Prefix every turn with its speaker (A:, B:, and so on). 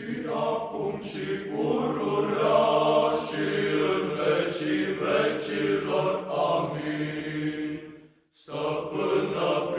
A: și acum și pururea și în vecii vecilor. Amin. Stăpână